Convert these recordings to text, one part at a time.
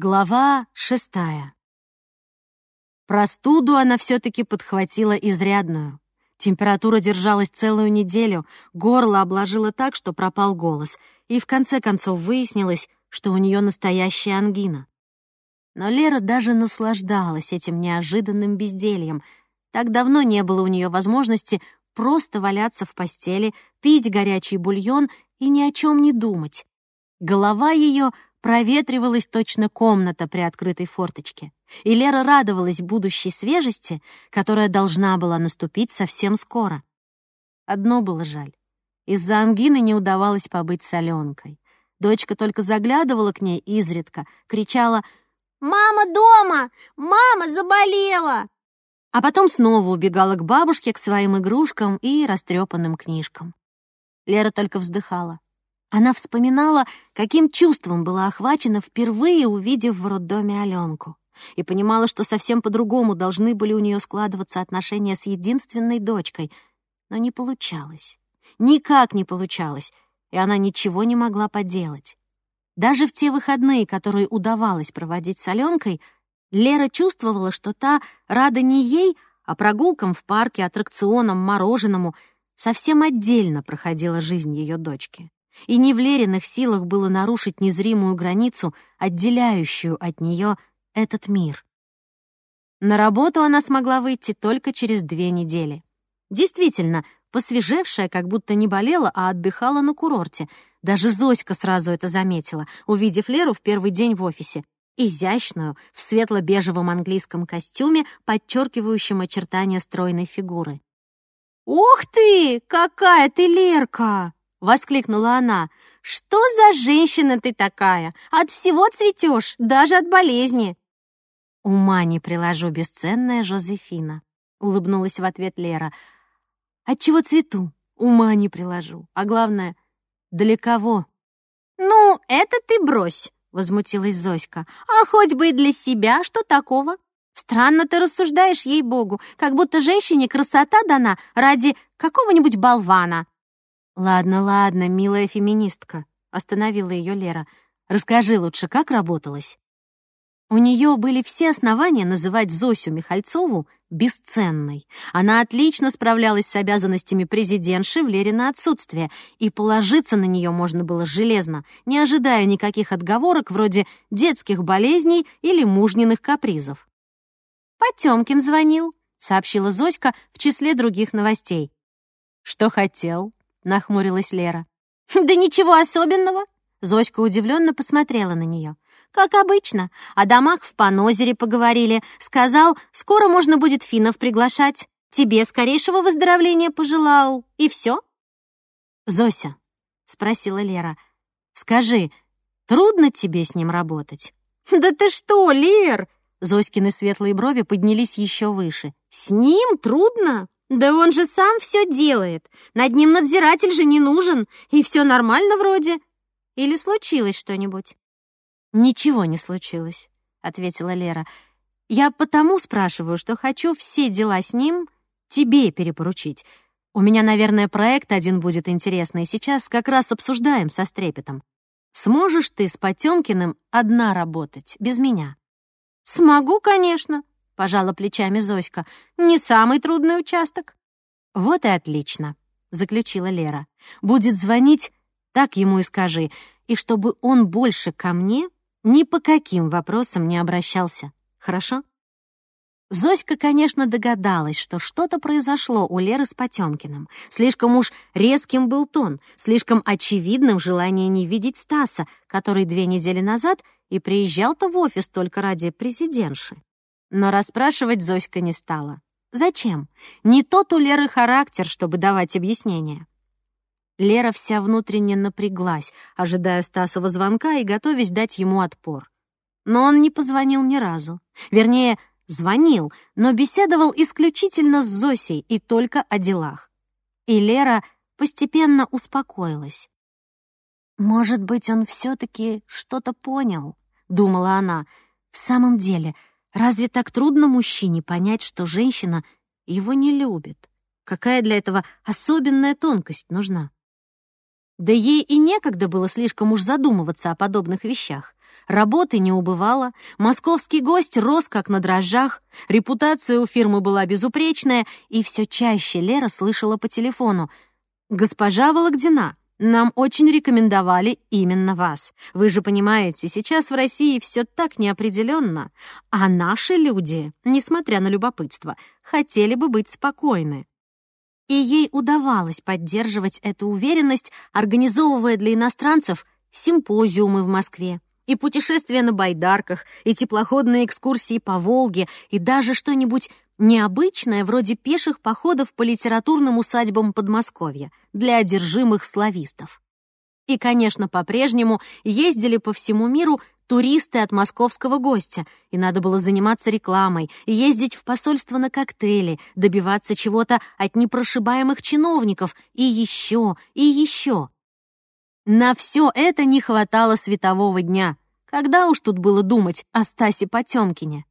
Глава шестая. Простуду она все-таки подхватила изрядную. Температура держалась целую неделю, горло обложило так, что пропал голос, и в конце концов выяснилось, что у нее настоящая ангина. Но Лера даже наслаждалась этим неожиданным бездельем. Так давно не было у нее возможности просто валяться в постели, пить горячий бульон и ни о чем не думать. Голова ее проветривалась точно комната при открытой форточке, и Лера радовалась будущей свежести, которая должна была наступить совсем скоро. Одно было жаль. Из-за ангины не удавалось побыть с Аленкой. Дочка только заглядывала к ней изредка, кричала «Мама дома! Мама заболела!» А потом снова убегала к бабушке, к своим игрушкам и растрепанным книжкам. Лера только вздыхала. Она вспоминала, каким чувством была охвачена, впервые увидев в роддоме Аленку, и понимала, что совсем по-другому должны были у нее складываться отношения с единственной дочкой, но не получалось. Никак не получалось, и она ничего не могла поделать. Даже в те выходные, которые удавалось проводить с Аленкой, Лера чувствовала, что та рада не ей, а прогулкам в парке, аттракционам, мороженому. Совсем отдельно проходила жизнь ее дочки и не в Лериных силах было нарушить незримую границу, отделяющую от нее этот мир. На работу она смогла выйти только через две недели. Действительно, посвежевшая, как будто не болела, а отдыхала на курорте. Даже Зоська сразу это заметила, увидев Леру в первый день в офисе. Изящную, в светло-бежевом английском костюме, подчеркивающем очертания стройной фигуры. «Ух ты! Какая ты Лерка!» — воскликнула она. «Что за женщина ты такая? От всего цветешь, даже от болезни!» «Ума не приложу, бесценная Жозефина», — улыбнулась в ответ Лера. «От чего цвету? Ума не приложу. А главное, для кого?» «Ну, это ты брось», — возмутилась Зоська. «А хоть бы и для себя, что такого? Странно ты рассуждаешь, ей-богу, как будто женщине красота дана ради какого-нибудь болвана. «Ладно, ладно, милая феминистка», — остановила ее Лера. «Расскажи лучше, как работалось?» У нее были все основания называть Зосю Михальцову бесценной. Она отлично справлялась с обязанностями президентши в Лерина отсутствие, и положиться на нее можно было железно, не ожидая никаких отговорок вроде детских болезней или мужниных капризов. «Потемкин звонил», — сообщила Зоська в числе других новостей. «Что хотел?» — нахмурилась Лера. «Да ничего особенного!» Зоська удивленно посмотрела на нее. «Как обычно, о домах в Панозере поговорили. Сказал, скоро можно будет финнов приглашать. Тебе скорейшего выздоровления пожелал. И все?» «Зося», — спросила Лера, — «скажи, трудно тебе с ним работать?» «Да ты что, Лер?» Зоськины светлые брови поднялись еще выше. «С ним трудно? «Да он же сам все делает. Над ним надзиратель же не нужен, и все нормально вроде. Или случилось что-нибудь?» «Ничего не случилось», — ответила Лера. «Я потому спрашиваю, что хочу все дела с ним тебе перепоручить. У меня, наверное, проект один будет интересный, сейчас как раз обсуждаем со Стрепетом. Сможешь ты с Потемкиным одна работать, без меня?» «Смогу, конечно», пожала плечами Зоська. «Не самый трудный участок». «Вот и отлично», — заключила Лера. «Будет звонить, так ему и скажи, и чтобы он больше ко мне ни по каким вопросам не обращался. Хорошо?» Зоська, конечно, догадалась, что что-то произошло у Леры с Потемкиным. Слишком уж резким был тон, слишком очевидным желание не видеть Стаса, который две недели назад и приезжал-то в офис только ради президентши. Но расспрашивать Зоська не стала. Зачем? Не тот у Леры характер, чтобы давать объяснения. Лера вся внутренне напряглась, ожидая Стасова звонка и готовясь дать ему отпор. Но он не позвонил ни разу. Вернее, звонил, но беседовал исключительно с Зосей и только о делах. И Лера постепенно успокоилась. «Может быть, он все-таки что-то понял», — думала она. «В самом деле, Разве так трудно мужчине понять, что женщина его не любит? Какая для этого особенная тонкость нужна? Да ей и некогда было слишком уж задумываться о подобных вещах. Работы не убывало, московский гость рос как на дрожжах, репутация у фирмы была безупречная, и все чаще Лера слышала по телефону «Госпожа Вологдина, нам очень рекомендовали именно вас. Вы же понимаете, сейчас в России все так неопределенно, а наши люди, несмотря на любопытство, хотели бы быть спокойны. И ей удавалось поддерживать эту уверенность, организовывая для иностранцев симпозиумы в Москве, и путешествия на байдарках, и теплоходные экскурсии по Волге, и даже что-нибудь необычное, вроде пеших походов по литературным усадьбам Подмосковья для одержимых славистов. И, конечно, по-прежнему ездили по всему миру туристы от московского гостя, и надо было заниматься рекламой, ездить в посольство на коктейли, добиваться чего-то от непрошибаемых чиновников, и еще, и еще. На все это не хватало светового дня. Когда уж тут было думать о Стасе Потемкине?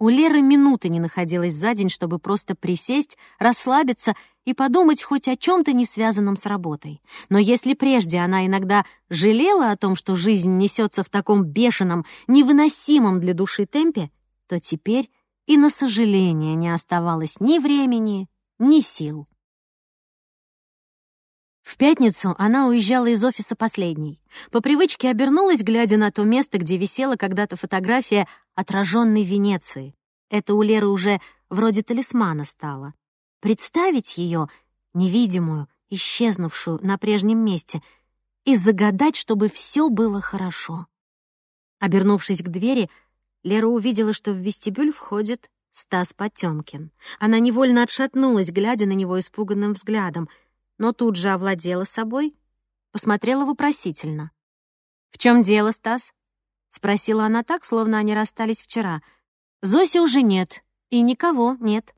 У Леры минуты не находилось за день, чтобы просто присесть, расслабиться и подумать хоть о чем-то не связанном с работой. Но если прежде она иногда жалела о том, что жизнь несется в таком бешеном, невыносимом для души темпе, то теперь и на сожаление не оставалось ни времени, ни сил. В пятницу она уезжала из офиса последней. По привычке обернулась, глядя на то место, где висела когда-то фотография отраженной Венеции. Это у Леры уже вроде талисмана стало. Представить ее, невидимую, исчезнувшую на прежнем месте, и загадать, чтобы все было хорошо. Обернувшись к двери, Лера увидела, что в вестибюль входит Стас Потемкин. Она невольно отшатнулась, глядя на него испуганным взглядом — но тут же овладела собой, посмотрела вопросительно. «В чем дело, Стас?» — спросила она так, словно они расстались вчера. «Зоси уже нет, и никого нет».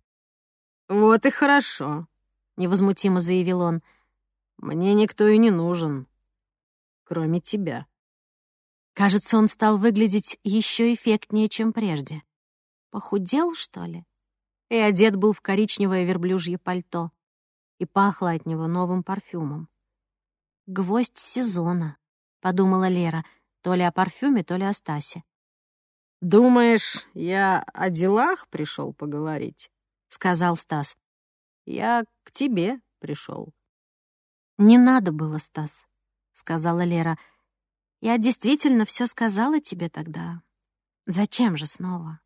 «Вот и хорошо», — невозмутимо заявил он. «Мне никто и не нужен, кроме тебя». Кажется, он стал выглядеть еще эффектнее, чем прежде. Похудел, что ли? И одет был в коричневое верблюжье пальто и пахло от него новым парфюмом. «Гвоздь сезона», — подумала Лера, то ли о парфюме, то ли о Стасе. «Думаешь, я о делах пришел поговорить?» — сказал Стас. «Я к тебе пришел». «Не надо было, Стас», — сказала Лера. «Я действительно все сказала тебе тогда. Зачем же снова?»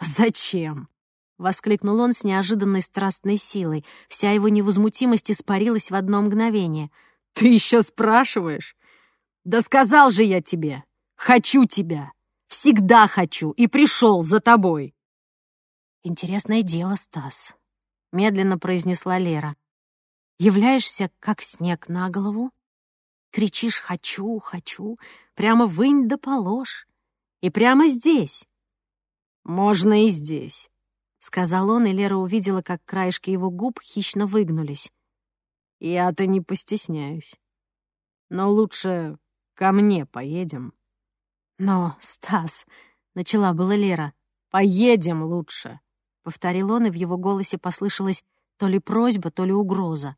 «Зачем?» Воскликнул он с неожиданной страстной силой. Вся его невозмутимость испарилась в одно мгновение. «Ты еще спрашиваешь? Да сказал же я тебе! Хочу тебя! Всегда хочу! И пришел за тобой!» «Интересное дело, Стас», — медленно произнесла Лера. «Являешься, как снег на голову, кричишь «хочу, хочу», прямо вынь да положь, и прямо здесь». «Можно и здесь», — сказал он, и Лера увидела, как краешки его губ хищно выгнулись. «Я-то не постесняюсь. Но лучше ко мне поедем». «Но, Стас...» — начала была Лера. «Поедем лучше», — повторил он, и в его голосе послышалась то ли просьба, то ли угроза.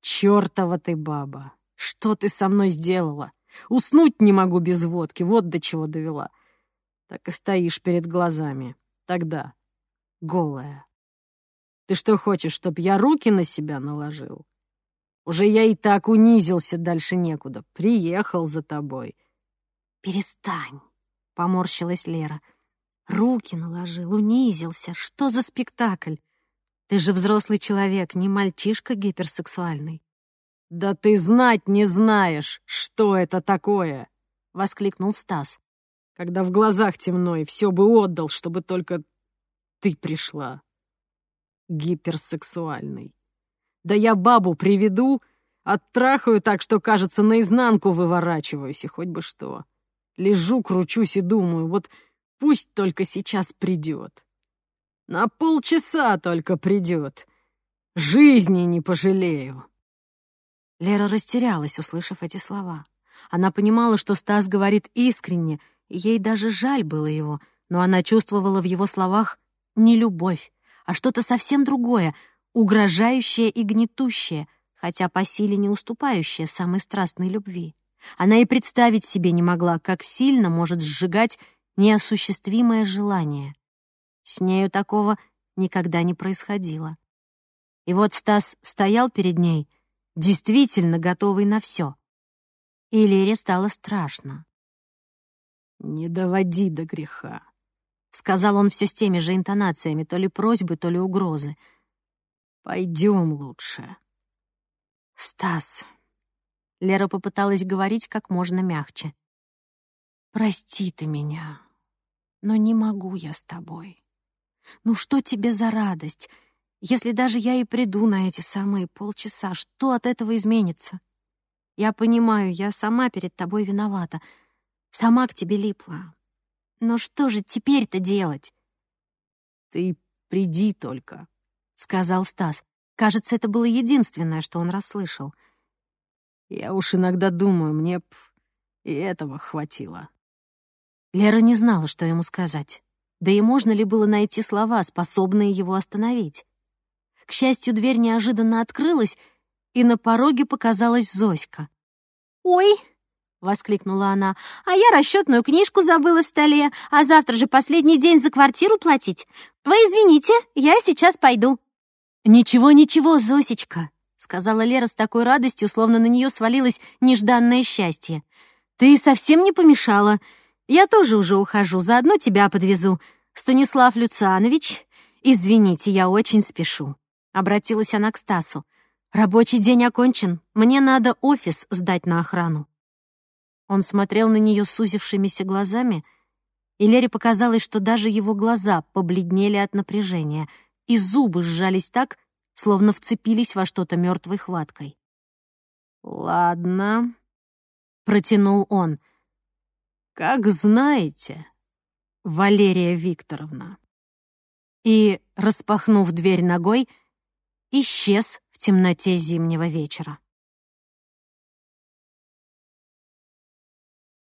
«Чёртова ты баба! Что ты со мной сделала? Уснуть не могу без водки, вот до чего довела. Так и стоишь перед глазами. Тогда, голая. Ты что хочешь, чтоб я руки на себя наложил? Уже я и так унизился, дальше некуда. Приехал за тобой. Перестань, поморщилась Лера. Руки наложил, унизился. Что за спектакль? Ты же взрослый человек, не мальчишка гиперсексуальный. Да ты знать не знаешь, что это такое, воскликнул Стас. Когда в глазах темно и все бы отдал, чтобы только ты пришла. Гиперсексуальный. Да я бабу приведу, оттрахаю так, что, кажется, наизнанку выворачиваюсь, и хоть бы что. Лежу, кручусь и думаю, вот пусть только сейчас придет. На полчаса только придет. Жизни не пожалею. Лера растерялась, услышав эти слова. Она понимала, что Стас говорит искренне, и ей даже жаль было его, но она чувствовала в его словах не любовь, а что-то совсем другое, угрожающее и гнетущее, хотя по силе не уступающее самой страстной любви. Она и представить себе не могла, как сильно может сжигать неосуществимое желание. С нею такого никогда не происходило. И вот Стас стоял перед ней, действительно готовый на все. И Лере стало страшно. «Не доводи до греха», — сказал он все с теми же интонациями, то ли просьбы, то ли угрозы. «Пойдем лучше». «Стас...» Лера попыталась говорить как можно мягче. «Прости ты меня, но не могу я с тобой. Ну что тебе за радость? Если даже я и приду на эти самые полчаса, что от этого изменится? Я понимаю, я сама перед тобой виновата, сама к тебе липла. Но что же теперь-то делать?» «Ты приди только», — сказал Стас. Кажется, это было единственное, что он расслышал. «Я уж иногда думаю, мне б и этого хватило». Лера не знала, что ему сказать. Да и можно ли было найти слова, способные его остановить? К счастью, дверь неожиданно открылась, и на пороге показалась Зоська. «Ой!» — воскликнула она. «А я расчетную книжку забыла в столе, а завтра же последний день за квартиру платить. Вы извините, я сейчас пойду». «Ничего, ничего, Зосечка», — сказала Лера с такой радостью, словно на нее свалилось нежданное счастье. «Ты совсем не помешала. Я тоже уже ухожу, заодно тебя подвезу. Станислав Люцианович, извините, я очень спешу». Обратилась она к Стасу. «Рабочий день окончен. Мне надо офис сдать на охрану». Он смотрел на нее сузившимися глазами, и Лере показалось, что даже его глаза побледнели от напряжения — и зубы сжались так, словно вцепились во что-то мертвой хваткой. «Ладно», — протянул он, — «как знаете, Валерия Викторовна». И, распахнув дверь ногой, исчез в темноте зимнего вечера.